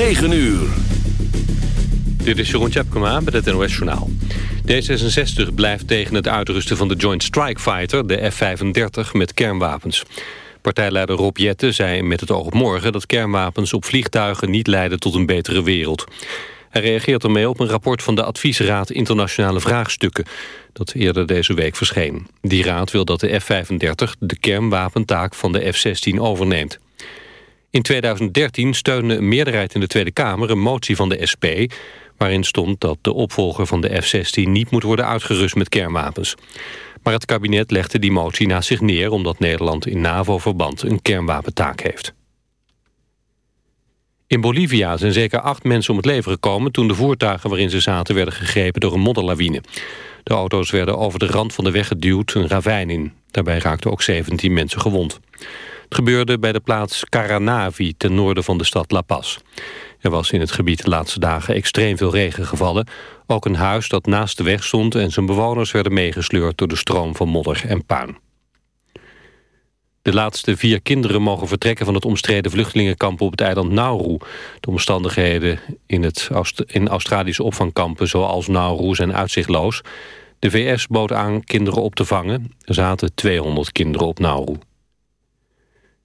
9 uur. Dit is Jeroen Tjepkema met het NOS Journaal. D66 blijft tegen het uitrusten van de Joint Strike Fighter, de F-35, met kernwapens. Partijleider Rob Jette zei met het oog op morgen... dat kernwapens op vliegtuigen niet leiden tot een betere wereld. Hij reageert ermee op een rapport van de Adviesraad Internationale Vraagstukken... dat eerder deze week verscheen. Die raad wil dat de F-35 de kernwapentaak van de F-16 overneemt. In 2013 steunde een meerderheid in de Tweede Kamer een motie van de SP... waarin stond dat de opvolger van de F-16 niet moet worden uitgerust met kernwapens. Maar het kabinet legde die motie naast zich neer... omdat Nederland in NAVO-verband een kernwapentaak heeft. In Bolivia zijn zeker acht mensen om het leven gekomen... toen de voertuigen waarin ze zaten werden gegrepen door een modderlawine. De auto's werden over de rand van de weg geduwd, een ravijn in. Daarbij raakten ook 17 mensen gewond. Het gebeurde bij de plaats Caranavi ten noorden van de stad La Paz. Er was in het gebied de laatste dagen extreem veel regen gevallen. Ook een huis dat naast de weg stond en zijn bewoners werden meegesleurd door de stroom van modder en puin. De laatste vier kinderen mogen vertrekken van het omstreden vluchtelingenkamp op het eiland Nauru. De omstandigheden in, het in Australische opvangkampen zoals Nauru zijn uitzichtloos. De VS bood aan kinderen op te vangen. Er zaten 200 kinderen op Nauru.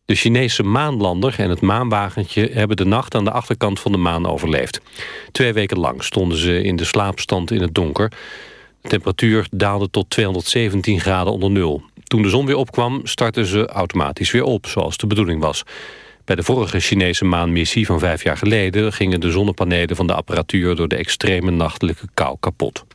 De Chinese maanlander en het maanwagentje hebben de nacht aan de achterkant van de maan overleefd. Twee weken lang stonden ze in de slaapstand in het donker. De temperatuur daalde tot 217 graden onder nul. Toen de zon weer opkwam, startten ze automatisch weer op, zoals de bedoeling was. Bij de vorige Chinese maanmissie van vijf jaar geleden... gingen de zonnepanelen van de apparatuur door de extreme nachtelijke kou kapot.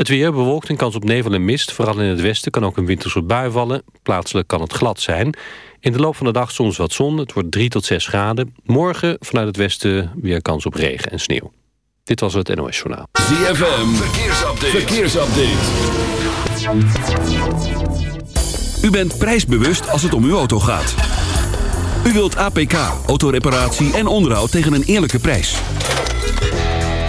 Het weer bewolkt en kans op nevel en mist. Vooral in het westen kan ook een winterse bui vallen. Plaatselijk kan het glad zijn. In de loop van de dag soms wat zon. Het wordt 3 tot 6 graden. Morgen vanuit het westen weer kans op regen en sneeuw. Dit was het NOS Journaal. ZFM, verkeersupdate. verkeersupdate. U bent prijsbewust als het om uw auto gaat. U wilt APK, autoreparatie en onderhoud tegen een eerlijke prijs.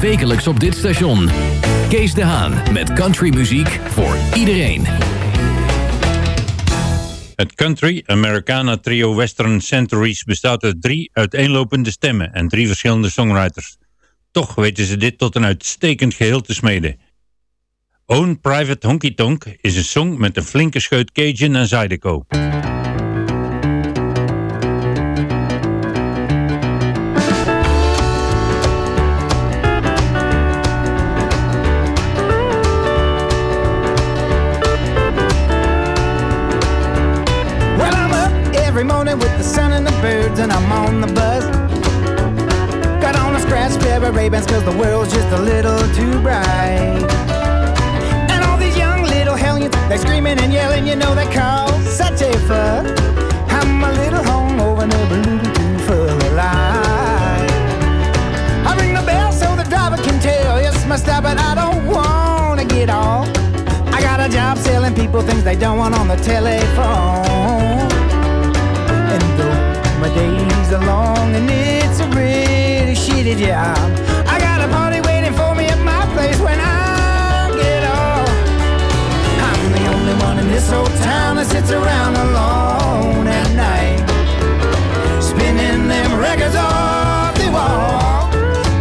Wekelijks op dit station. Kees de Haan met countrymuziek voor iedereen. Het Country Americana trio Western Centuries bestaat uit drie uiteenlopende stemmen en drie verschillende songwriters. Toch weten ze dit tot een uitstekend geheel te smeden. Own Private Honky Tonk is een song met een flinke scheut Cajun en Zydeco. Ray-Bans cause the world's just a little too bright. And all these young little hellions, they screaming and yelling, you know they cause such a fuss. I'm a little hungover and a little too full of life. I ring the bell so the driver can tell it's my stop, but I don't wanna get off. I got a job selling people things they don't want on the telephone. And though my days are long and it's a really shitty job, a party waiting for me at my place when I get off. I'm the only one in this whole town that sits around alone at night, spinning them records off the wall.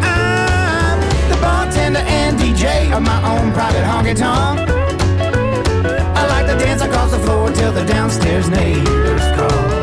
I'm the bartender and DJ of my own private honky tonk. I like to dance across the floor till the downstairs neighbors call.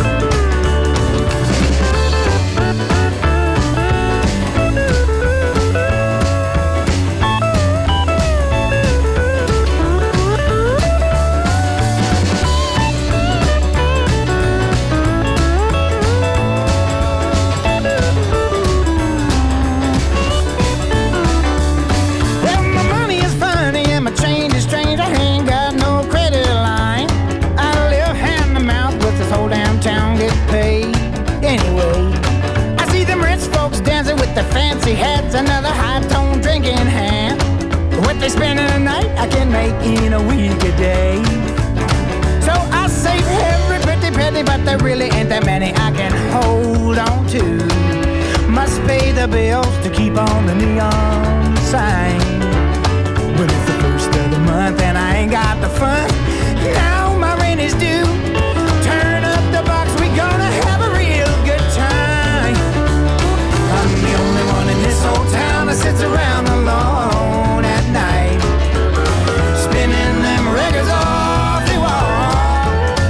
Hats, another high tone drink in hand. What they spend in a night, I can make in a week a day. So I save every pretty penny, but there really ain't that many I can hold on to. Must pay the bills to keep on the neon sign. But it's the first of the month and I ain't got the fun. Now my rent is due. Sits around alone at night. Spinning them records off the wall.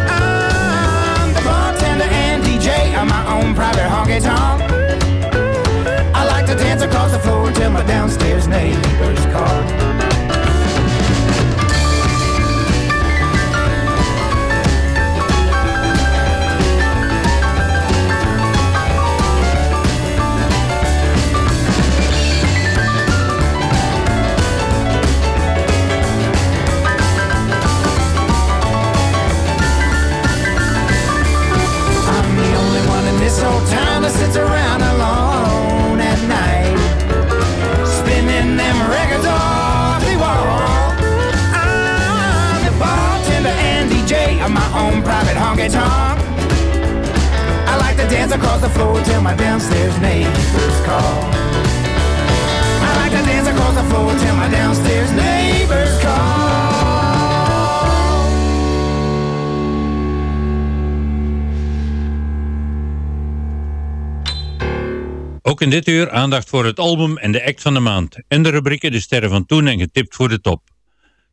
I'm the bartender and DJ of my own private honky tonk. I like to dance across the floor till my downstairs neighbors call. In dit uur aandacht voor het album en de act van de maand. En de rubrieken De Sterren van Toen en Getipt voor de Top.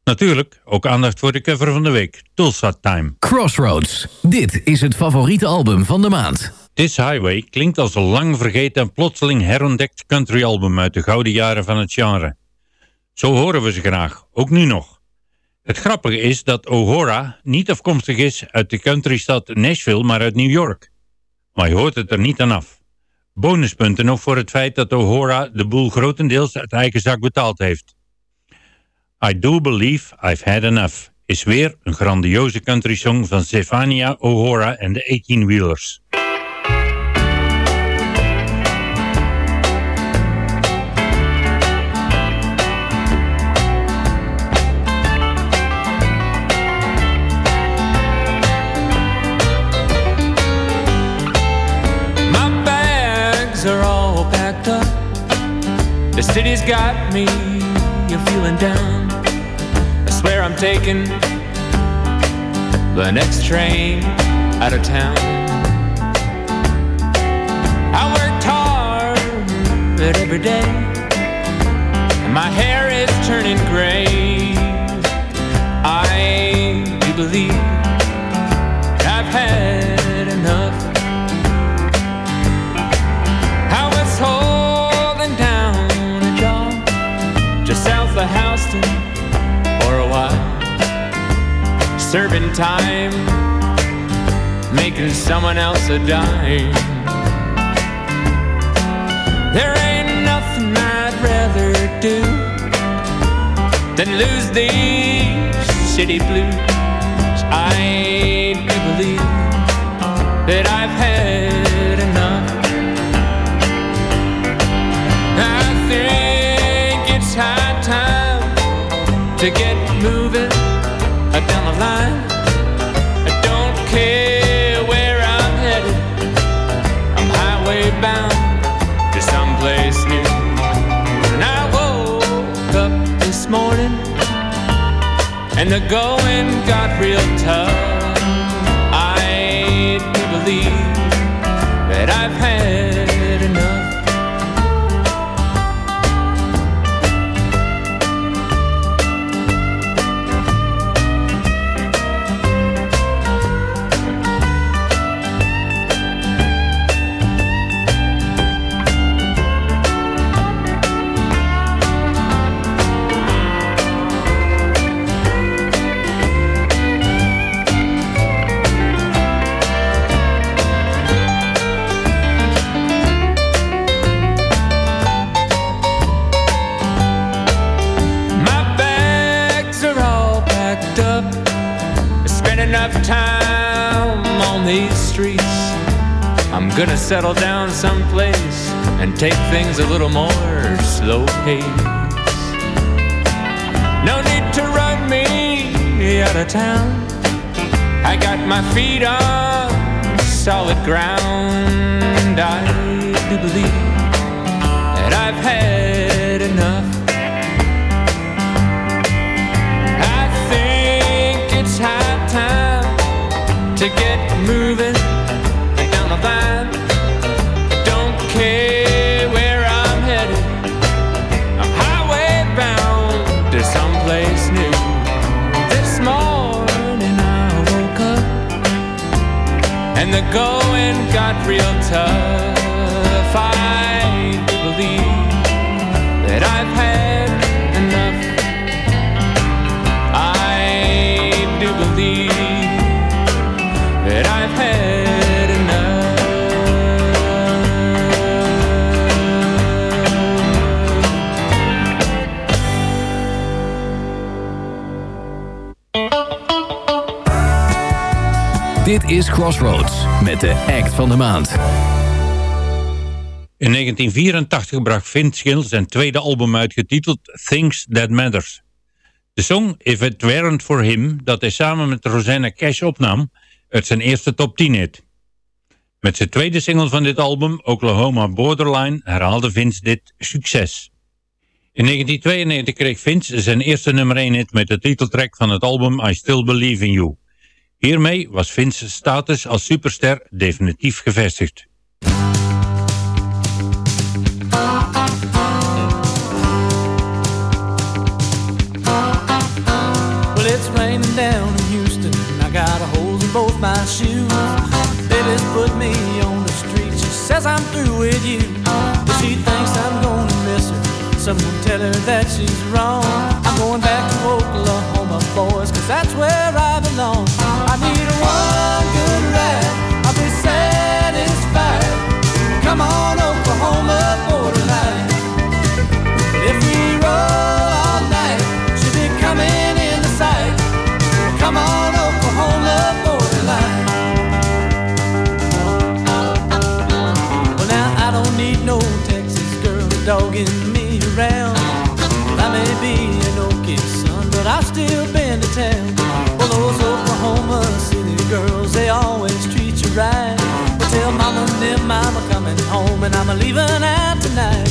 Natuurlijk ook aandacht voor de cover van de week. Tulsa Time. Crossroads. Dit is het favoriete album van de maand. This Highway klinkt als een lang vergeten en plotseling herontdekt countryalbum uit de gouden jaren van het genre. Zo horen we ze graag, ook nu nog. Het grappige is dat O'Hora niet afkomstig is uit de countrystad Nashville, maar uit New York. Maar je hoort het er niet aan af. Bonuspunten nog voor het feit dat O'Hora de boel grotendeels uit eigen zak betaald heeft. I Do Believe I've Had Enough is weer een grandioze country song van Stefania O'Hora en de 18-wheelers. has got me, you're feeling down. I swear I'm taking the next train out of town. I worked hard, but every day my hair is turning gray. I do believe serving time, making someone else a dime. There ain't nothing I'd rather do than lose these city blues. I do believe that I've had enough. I think it's high time to get I don't care where I'm headed. I'm highway bound to someplace new. And I woke up this morning and the going got real tough. I believe that I've had settle down someplace and take things a little more slow pace. No need to run me out of town. I got my feet on solid ground. I do believe that I've had enough. I think it's high time to get moving the going got real tough. I believe that I've had is Crossroads met de act van de maand. In 1984 bracht Vince Gill zijn tweede album uit getiteld Things That Matters. De song If It Weren't For Him, dat hij samen met Rosanna Cash opnam, uit zijn eerste top 10 hit. Met zijn tweede single van dit album, Oklahoma Borderline, herhaalde Vince dit succes. In 1992 kreeg Vince zijn eerste nummer 1 hit met de titeltrack van het album I Still Believe In You. Hiermee was Vince's status als superster definitief gevestigd. Well, it's raining down in Houston. I got holes in both my shoes. Baby's put me on the street. She says I'm through with you. But she thinks I'm gonna miss her. Someone tell her that she's wrong. I'm going back to Oklahoma, boys, cause that's where I belong. I need one right. But tell mama them I'm coming home and I'm a leaving out tonight.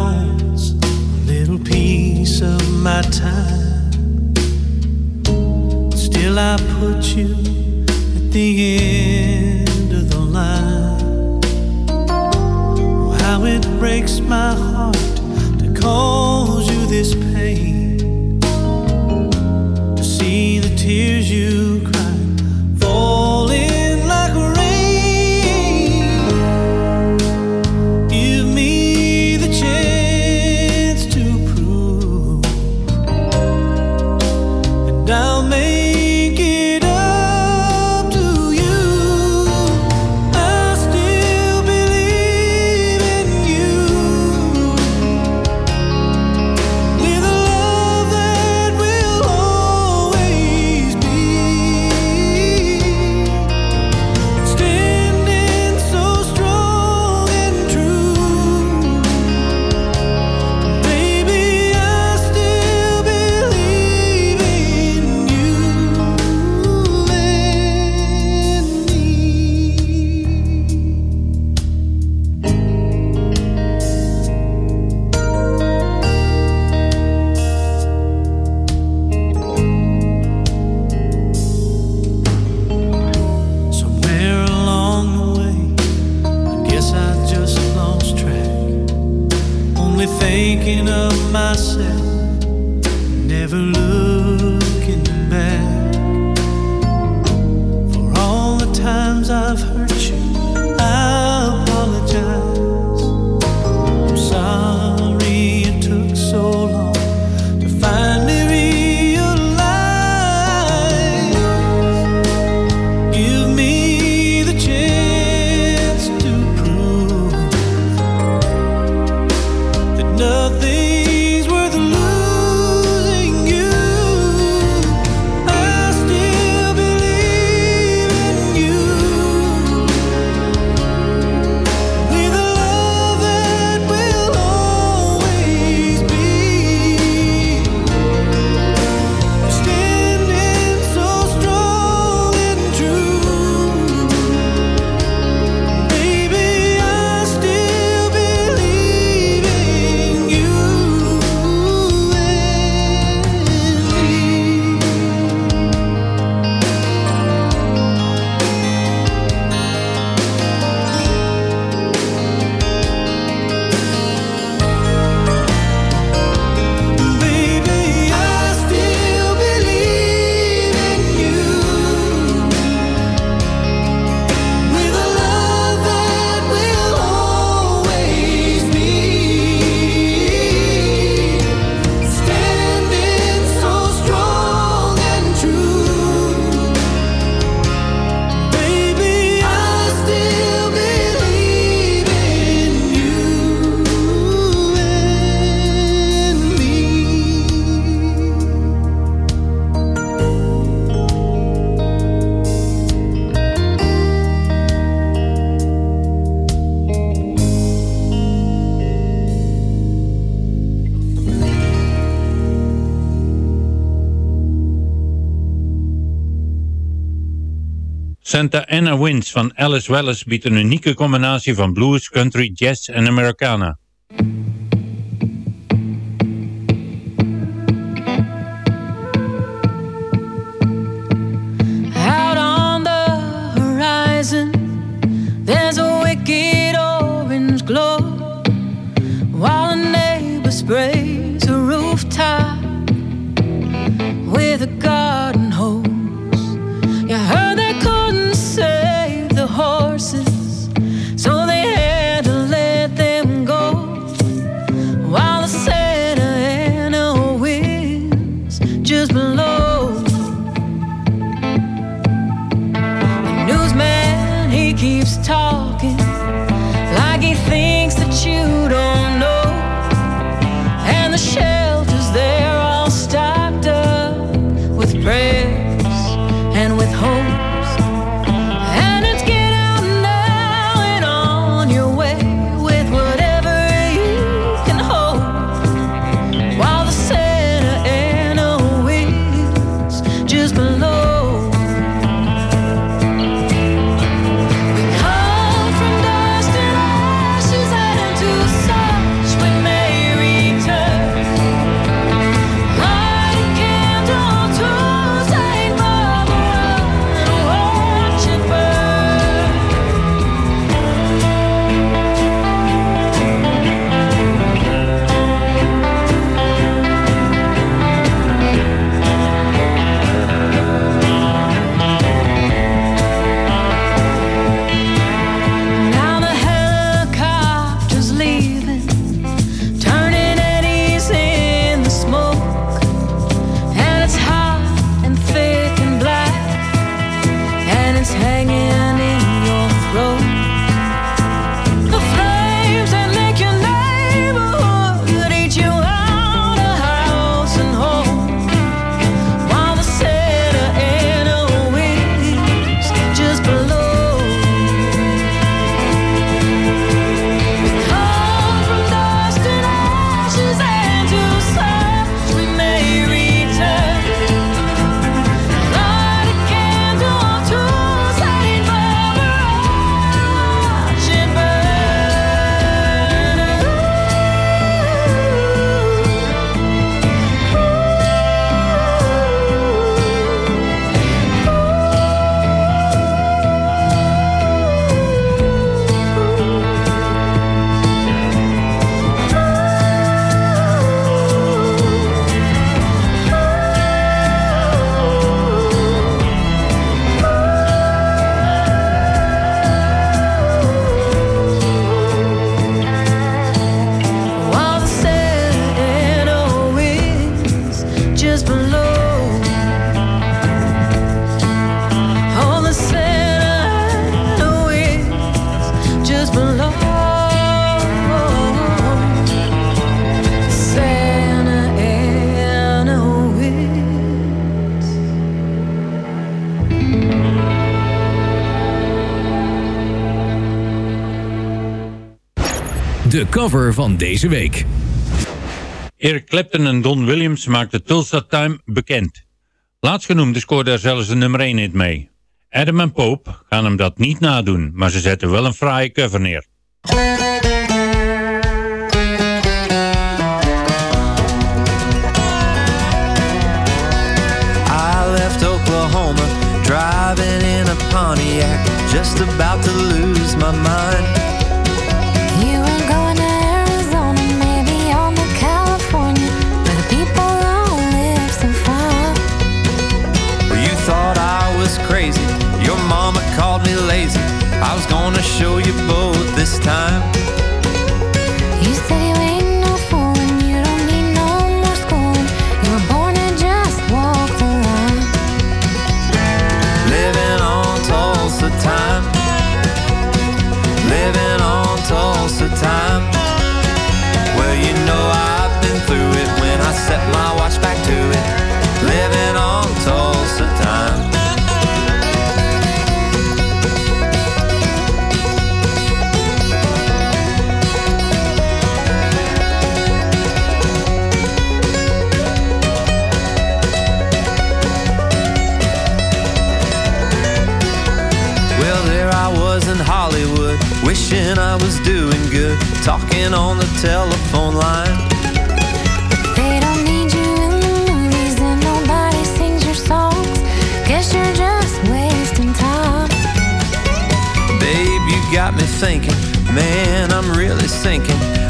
Santa Anna Winds van Alice Wallace biedt een unieke combinatie van blues, country, jazz en Americana. de cover van deze week. Eric Clapton en Don Williams maakten Tulsa Time bekend. Laatstgenoemde scoorde daar zelfs een nummer 1 in mee. Adam en Pope gaan hem dat niet nadoen, maar ze zetten wel een fraaie cover neer. I left Oklahoma, driving in a Pontiac, just about to lose my mind. mama called me lazy. I was gonna show you both this time. I was doing good, talking on the telephone line. If they don't need you in the movies, then nobody sings your songs. Guess you're just wasting time. Babe, you got me thinking, man, I'm really sinking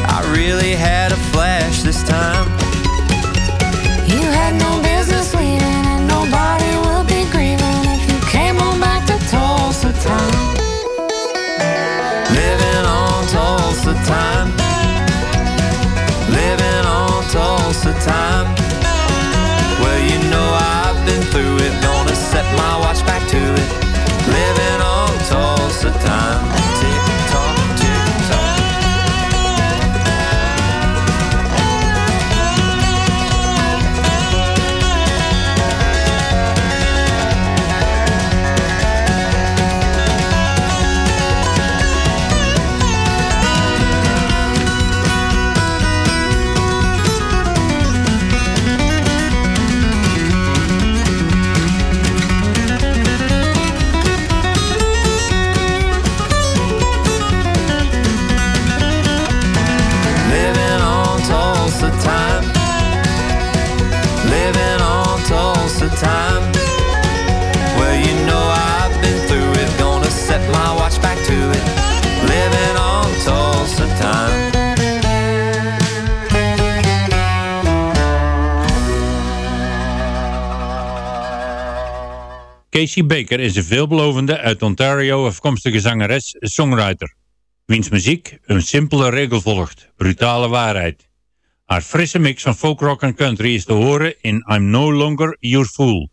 Casey Baker is een veelbelovende uit Ontario afkomstige zangeres-songwriter. Wiens muziek een simpele regel volgt, brutale waarheid. Haar frisse mix van folk rock en country is te horen in I'm No Longer Your Fool.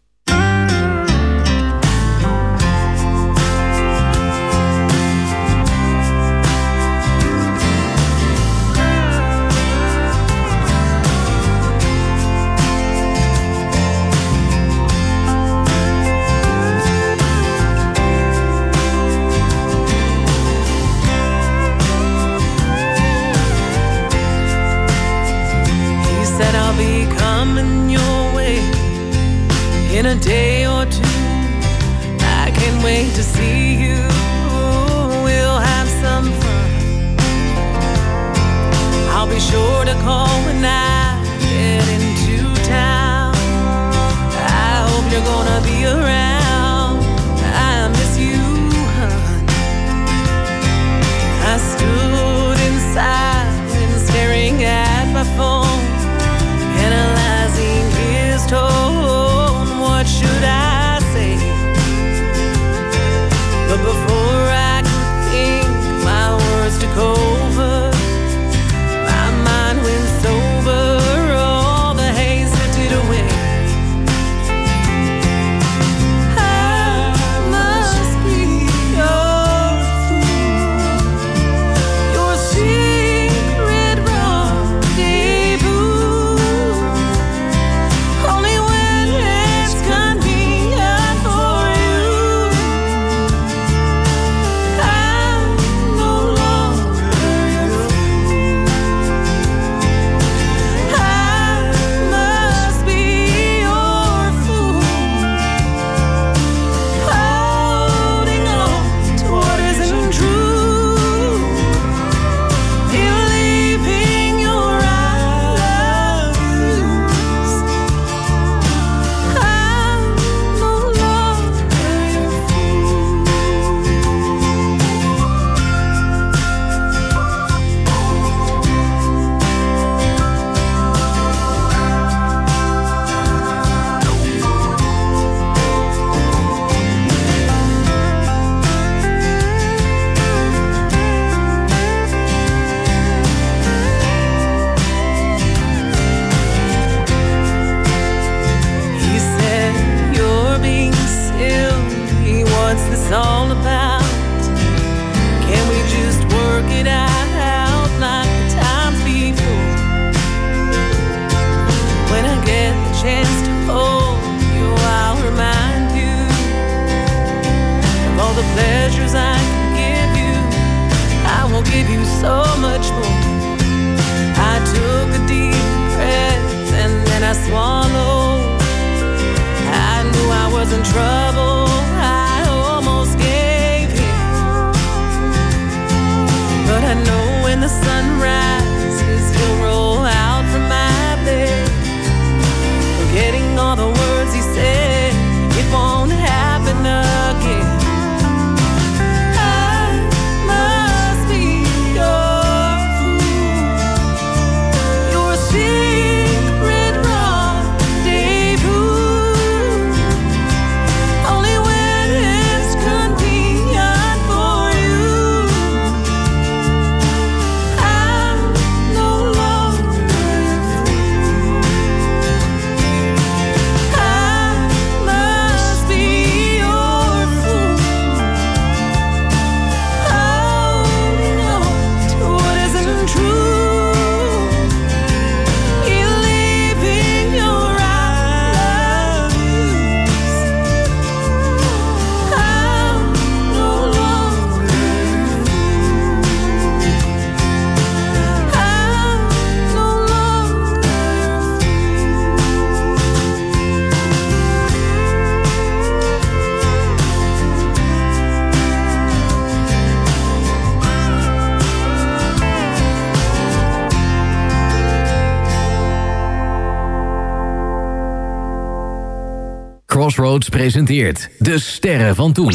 Presenteert De Sterren van Toen.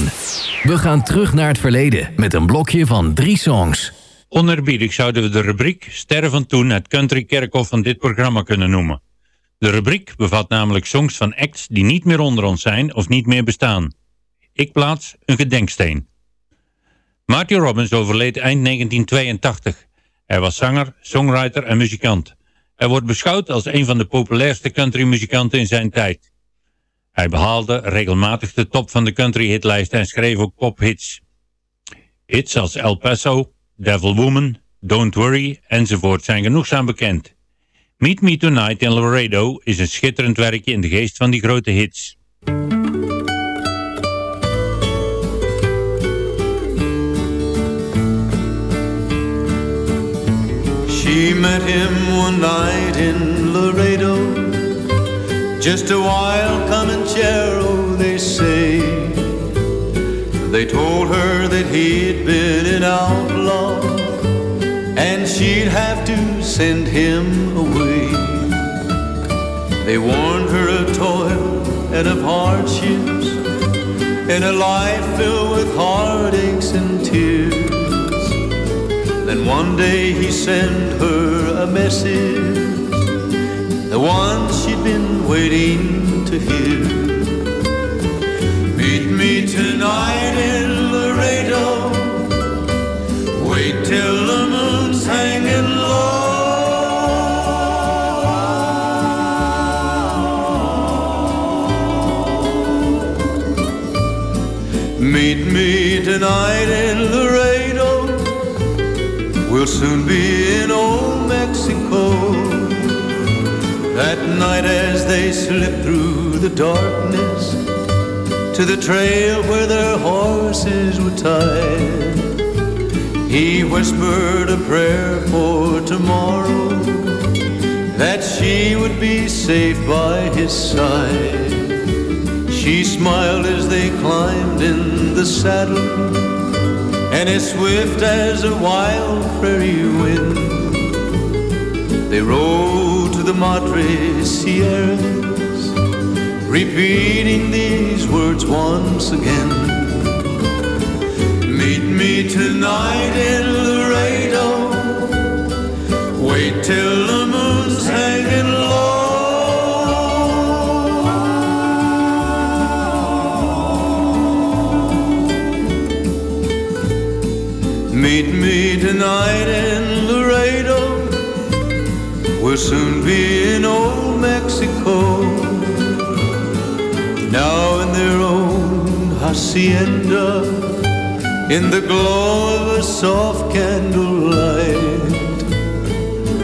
We gaan terug naar het verleden met een blokje van drie songs. Onerbiedig zouden we de rubriek Sterren van Toen het country kerkhof van dit programma kunnen noemen. De rubriek bevat namelijk songs van acts die niet meer onder ons zijn of niet meer bestaan. Ik plaats een gedenksteen. Marty Robbins overleed eind 1982. Hij was zanger, songwriter en muzikant. Hij wordt beschouwd als een van de populairste countrymuzikanten in zijn tijd. Hij behaalde regelmatig de top van de country hitlijst en schreef ook pophits. Hits als El Paso, Devil Woman, Don't Worry enzovoort zijn genoegzaam bekend. Meet Me Tonight in Laredo is een schitterend werkje in de geest van die grote hits. In just a wild Comanchero, they say. They told her that he'd been an outlaw, and she'd have to send him away. They warned her of toil and of hardships, and a life filled with heartaches and tears. Then one day he sent her a message, the one been waiting to hear. Meet me tonight in Laredo. Wait till the moon's hanging low. Meet me tonight in Laredo. We'll soon be in That night as they slipped through the darkness to the trail where their horses were tied, he whispered a prayer for tomorrow that she would be safe by his side. She smiled as they climbed in the saddle and as swift as a wild prairie wind, they rode to the Sierras, repeating these words once again. Meet me tonight in Laredo. Wait till the moon's hanging low. Meet me tonight in. We'll soon be in old Mexico. Now in their own hacienda, in the glow of a soft candlelight,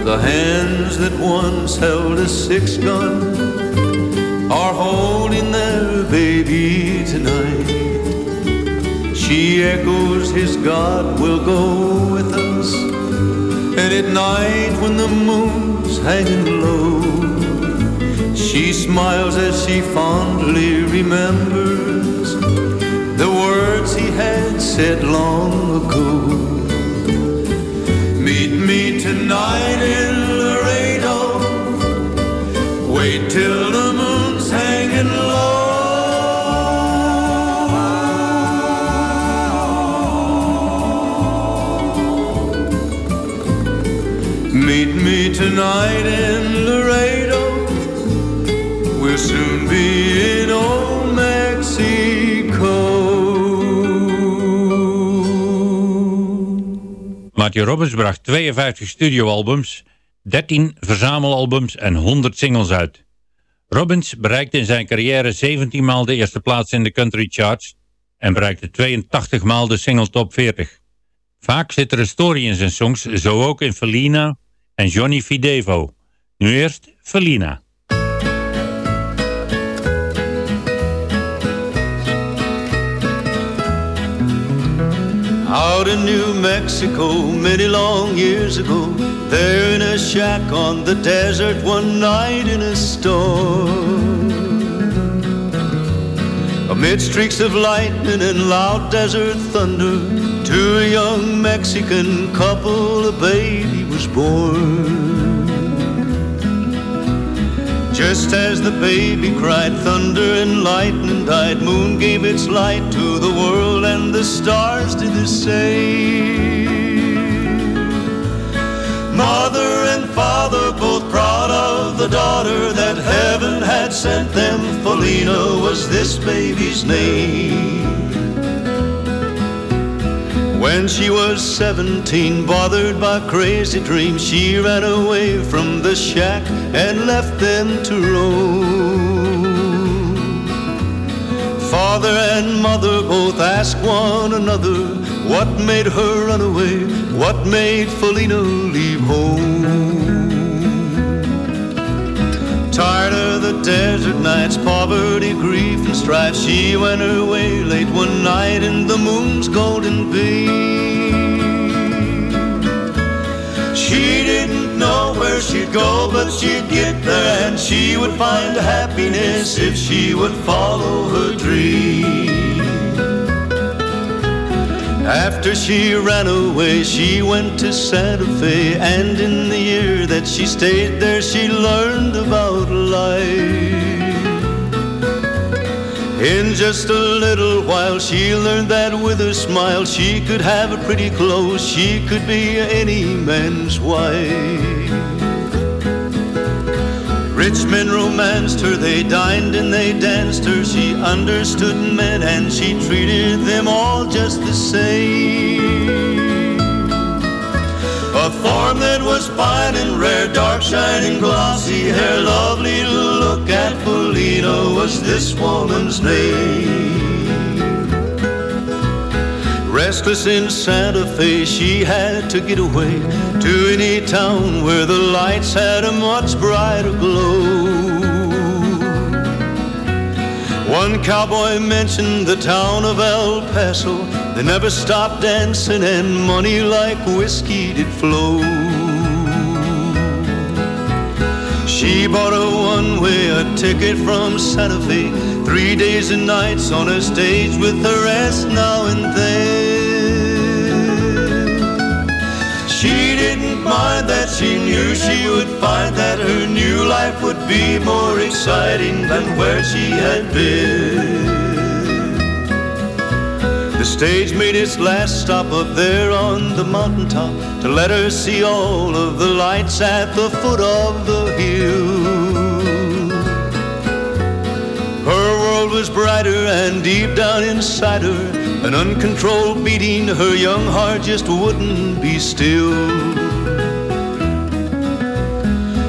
the hands that once held a six gun are holding their baby tonight. She echoes his God will go with us. And at night when the moon's hanging low, she smiles as she fondly remembers the words he had said long ago. Meet me tonight in Laredo. Oh. Wait till the tonight in Laredo. We'll soon be in old Mexico. Marty Robbins bracht 52 studioalbums, 13 verzamelalbums en 100 singles uit. Robbins bereikte in zijn carrière 17 maal de eerste plaats in de country charts en bereikte 82 maal de single top 40. Vaak zit er een story in zijn songs, zo ook in Felina en Johnny Fidevo. Nu eerst Felina. Out in New Mexico, many long years ago, there in a shack on the desert one night in a storm. Amid streaks of lightning and loud desert thunder, to a young Mexican couple a baby was born. Just as the baby cried thunder and lightning, eyed moon gave its light to the world, and the stars did the same. Mother and father both proud of the daughter that heaven had sent them. Felina was this baby's name. When she was 17, bothered by crazy dreams, she ran away from the shack and left them to roam. Father and mother both asked one another what made her run away, what made Felina leave home. Tired of the desert nights, poverty, grief, and strife, she went her way late one night in the moon's golden beam. She didn't know where she'd go, but she'd get there, and she would find happiness if she would follow her dream. After she ran away, she went to Santa Fe, and in the year that she stayed there, she learned about life. In just a little while, she learned that with a smile, she could have a pretty clothes, she could be any man's wife. Rich men romanced her, they dined and they danced her. She understood men and she treated them all just the same. A form that was fine and rare, dark, shining, glossy hair, lovely to look at. Felina was this woman's name. Restless in Santa Fe, she had to get away to any town where the lights had a much brighter glow. One cowboy mentioned the town of El Paso. They never stopped dancing, and money like whiskey did flow. She bought a one-way a ticket from Santa Fe, three days and nights on a stage with the rest now and then. She didn't mind that she knew she would find that her new life would be more exciting than where she had been. The stage made its last stop up there on the mountaintop to let her see all of the lights at the foot of the hill. Her world was brighter and deep down inside her, an uncontrolled beating, her young heart just wouldn't be still.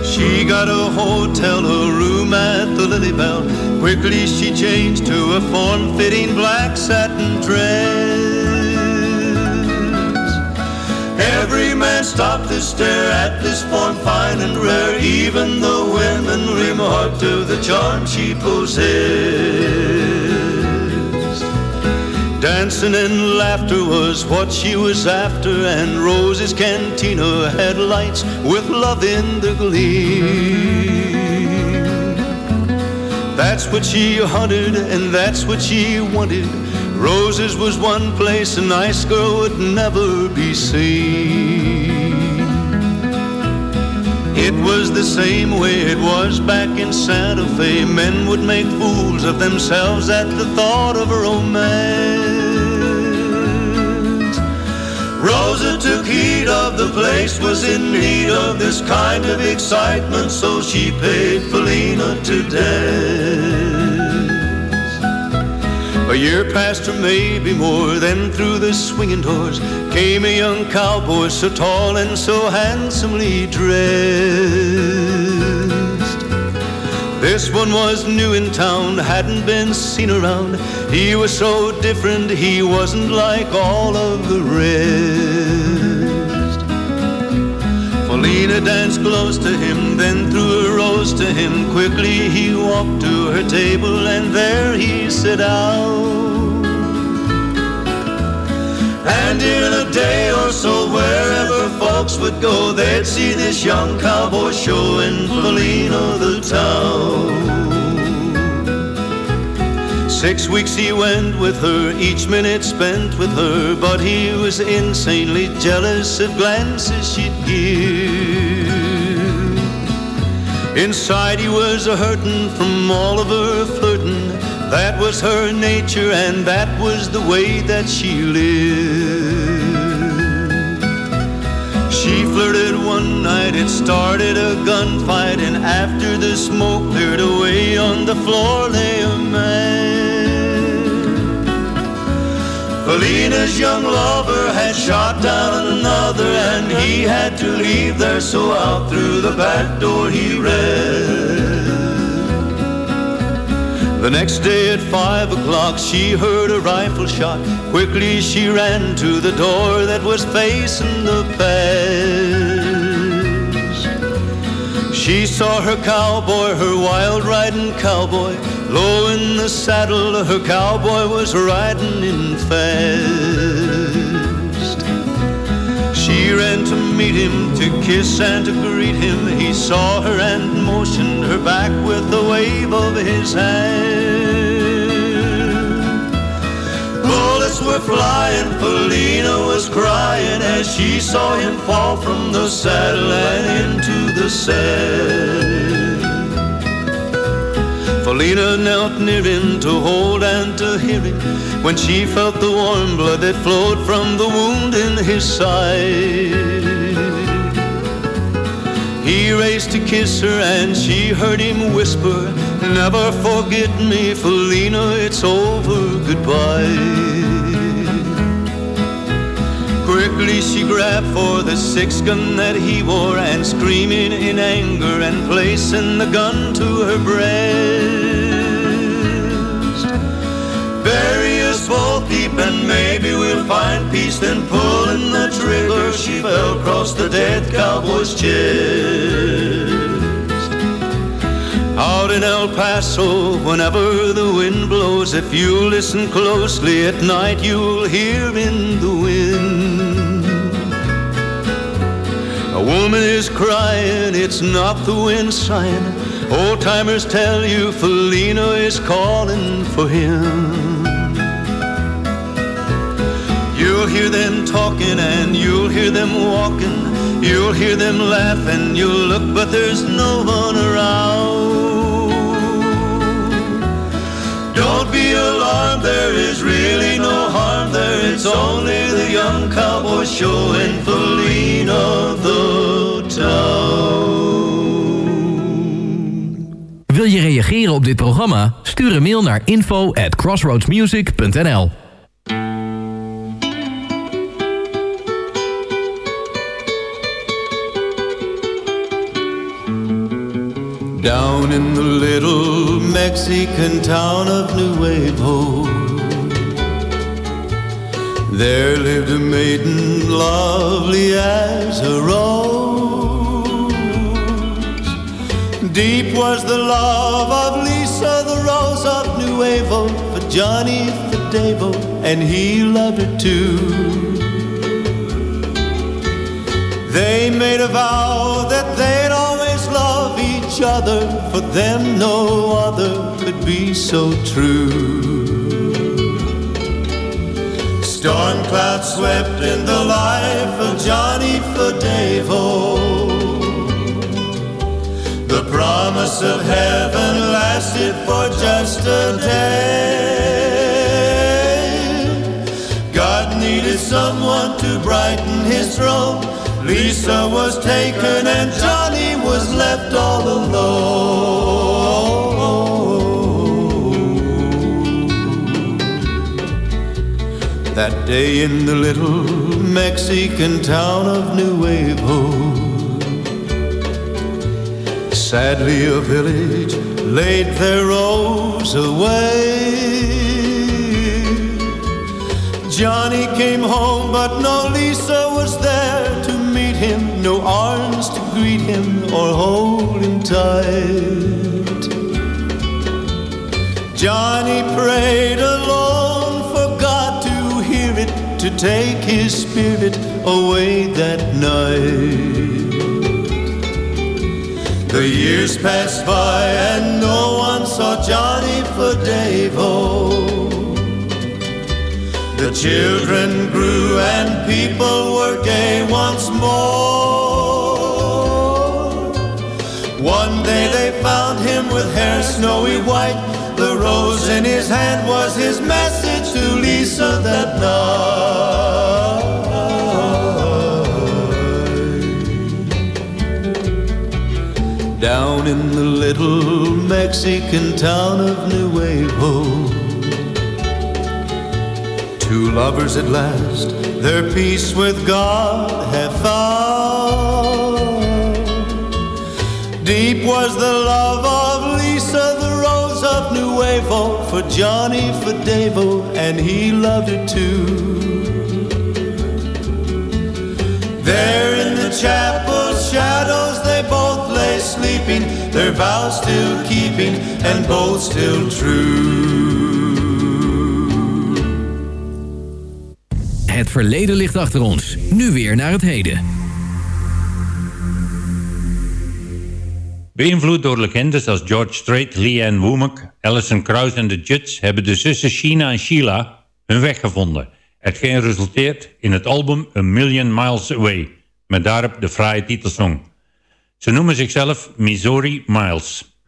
She got a hotel, a room at the Lily Bell. Quickly she changed to a form-fitting black satin dress. Every man stopped to stare at this form fine and rare. Even the women remarked to the charm she possessed. Dancing and laughter was what she was after, and Rose's cantina had lights with love in the gleam. That's what she hunted, and that's what she wanted. Rose's was one place a nice girl would never be seen. Was the same way it was back in Santa Fe. Men would make fools of themselves at the thought of a romance. Rosa took heed of the place, was in need of this kind of excitement, so she paid Felina to dance. A year passed or maybe more, then through the swinging doors came a young cowboy so tall and so handsomely dressed. This one was new in town, hadn't been seen around. He was so different, he wasn't like all of the rest. Felina danced close to him, then threw a rose to him. Quickly he walked to her table, and there he sat down. And in a day or so, wherever folks would go, they'd see this young cowboy showing Felina the town. Six weeks he went with her, each minute spent with her, but he was insanely jealous of glances she'd give. Inside he was a hurtin' from all of her flirtin'. That was her nature and that was the way that she lived. She flirted one night, it started a gunfight, and after the smoke cleared away, on the floor lay a man. Felina's young lover had shot down another, and he had to leave there, so out through the back door he ran. The next day at five o'clock, she heard a rifle shot. Quickly she ran to the door that was facing the pass. She saw her cowboy, her wild riding cowboy, low in the saddle. Her cowboy was riding in fast. She ran to meet him, to kiss and to greet him. He saw her and motioned her back with a wave of his hand. Bullets were flying, Felina was crying as she saw him fall from the saddle and into the sand. Felina knelt near him to hold and to hear him when she felt the warm blood that flowed from the wound in his side. He raised to kiss her and she heard him whisper, Never forget me, Felina, it's over, goodbye. Quickly she grabbed for the six gun that he wore and screaming in anger and placing the gun to her breast. Bury us both deep and maybe we'll find peace. Then pulling the trigger, she fell across the dead cowboy's chest. Out in El Paso, whenever the wind blows, if you listen closely at night, you'll hear in the wind. A woman is crying, it's not the wind sighing. Old timers tell you Felina is calling for him. You'll hear them talking and you'll hear them walking. You'll hear them laughing, you'll look, but there's no one around. Showing Felina the town. Wil je reageren op dit programma? Stuur een mail naar info at crossroadsmusic.nl Down in the little Mexican town of Nuevo, there lived a maiden lovely as a rose. Deep was the love of Lisa, the rose of Nuevo, for Johnny Fedavo, and he loved her too. They made a vow that they'd always love each other, for them no other could be so true. Storm clouds swept in the life of Johnny Fedavo. The promise of heaven lasted for just a day. God needed someone to brighten his throne. Lisa was taken and Johnny was left all alone. That day in the little Mexican town of Nuevo, sadly a village laid their rose away. Johnny came home, but no Lisa was there to meet him, no arms to greet him or hold him tight. Take his spirit away that night. The years passed by and no one saw Johnny for Fadavo. The children grew and people were gay once more. One day they found him with hair snowy white, the rose in his hand was his message that night. Down in the little Mexican town of Nuevo, two lovers at last their peace with God have found. Deep was the love of of Nuevo, for Johnny, for Davo, and he loved her too. There in the chapel shadows they both lay sleeping, their vows still keeping, and both still true. Het verleden ligt achter ons. Nu weer naar het heden. Beïnvloed door legendes als George Strait, Lee Ann Womack, Alison Krauss en de Judds hebben de zussen Sheena en Sheila hun weg gevonden. Hetgeen resulteert in het album A Million Miles Away, met daarop de fraaie titelsong. Ze noemen zichzelf Missouri Miles.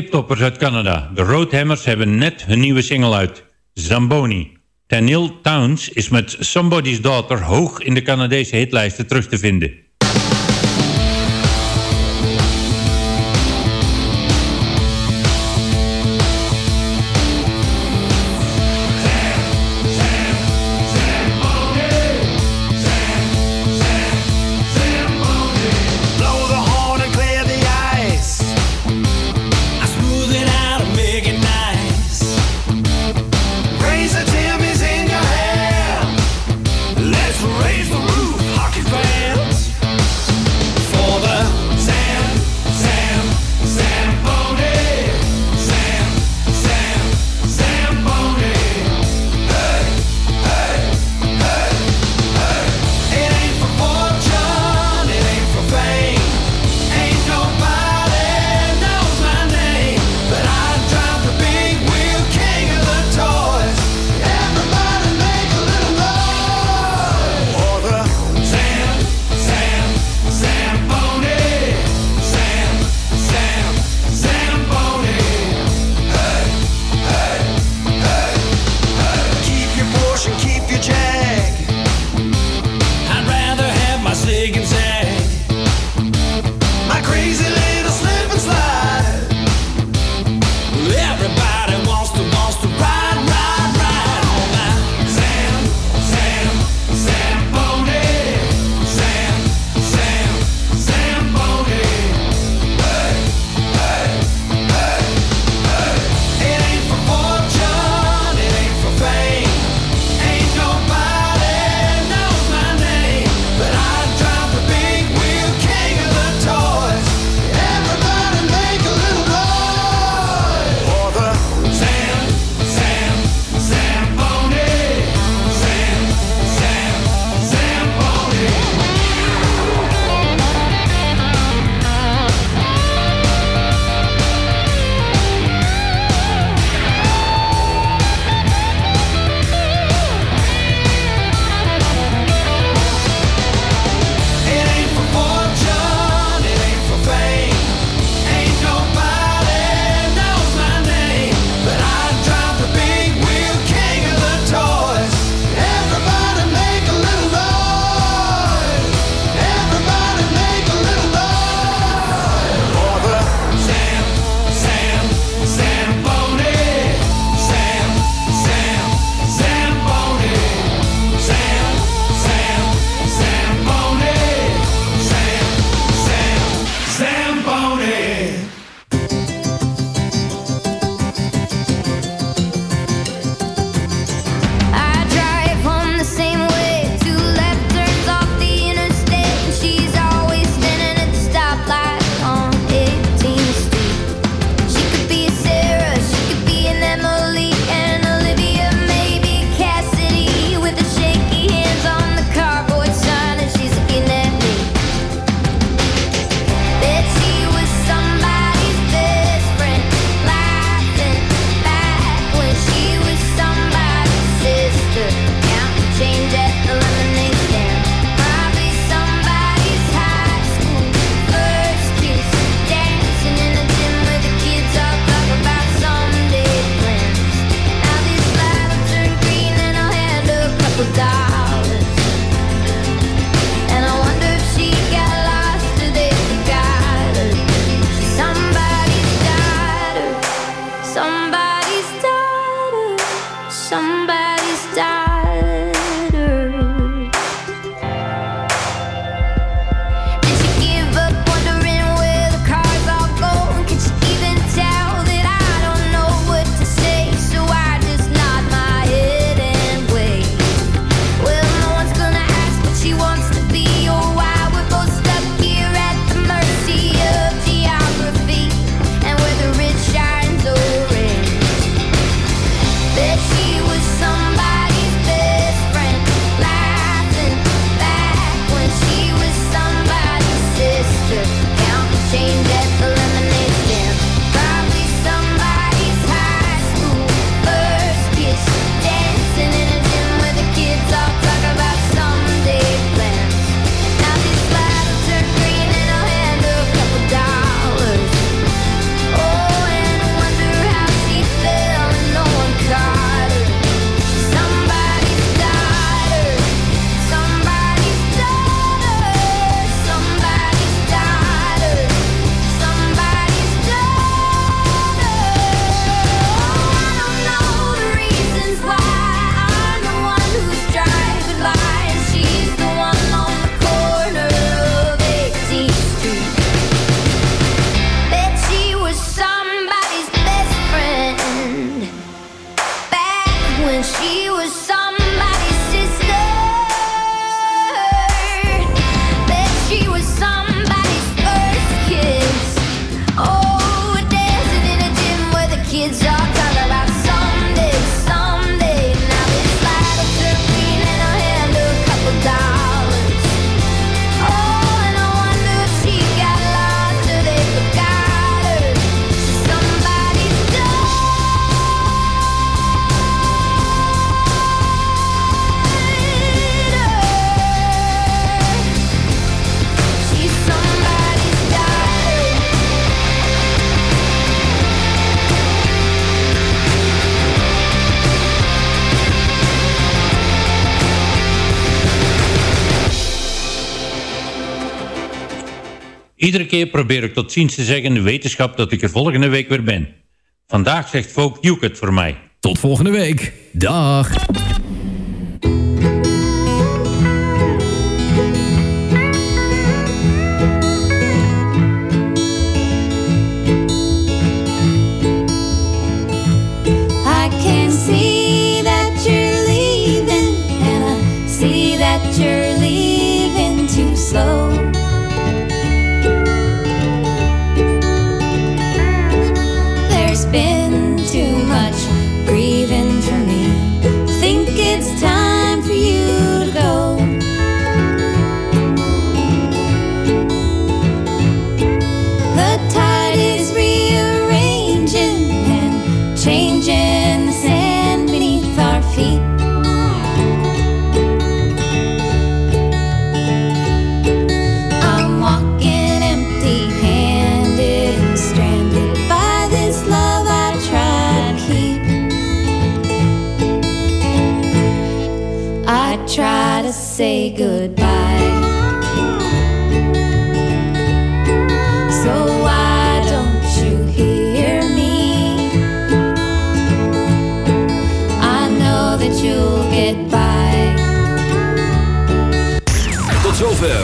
Twee tiptoppers uit Canada. De Roadhammers hebben net hun nieuwe single uit. Zamboni. Tanil Towns is met Somebody's Daughter hoog in de Canadese hitlijsten terug te vinden. Iedere keer probeer ik tot ziens te zeggen in de wetenschap dat ik er volgende week weer ben. Vandaag zegt Folk Duke voor mij. Tot volgende week. Dag.